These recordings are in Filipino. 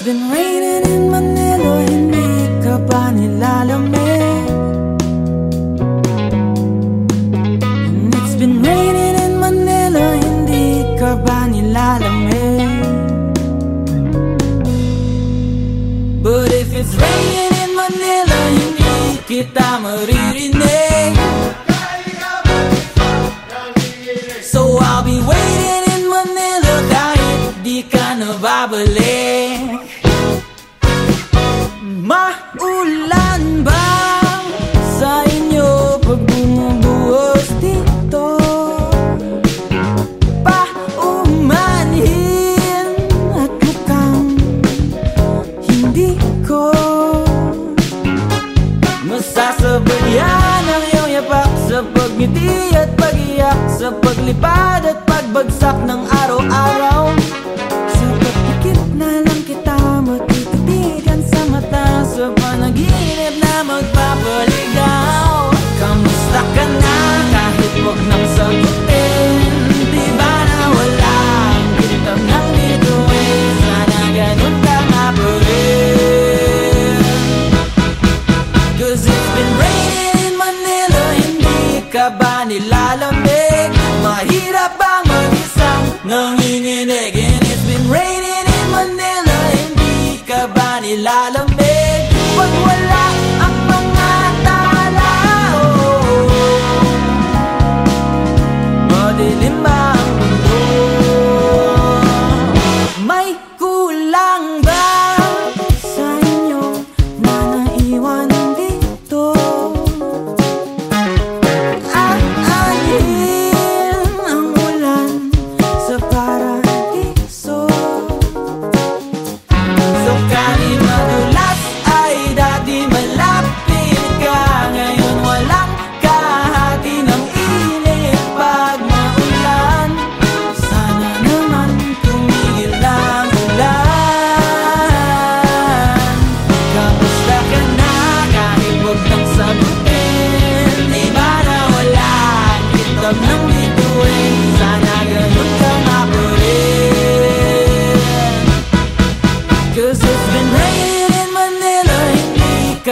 It's been raining in Manila, hindi ka ba nilalamig? And it's been raining in Manila, hindi ka ba nilalamig? But if it's raining in Manila, hindi kita maririnig So I'll be waiting na babalik Maulan ba sa inyo pag bumubuhos dito? Paumanhin at mukhang hindi ko Masasabayan ang iyong yapak Sa pagngiti at pagiyak Sa paglipad at pagbagsak ng araw-araw tira balançando. Não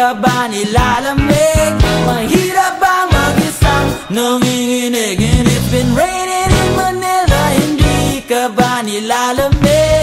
ka ba nilalamig? Mahirap bang mag-isang nanginginig? And it's been raining in Manila Hindi ka ba nilalamig?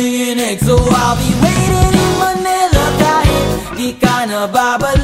So I'll be waiting in Manila Kahit di ka na babalik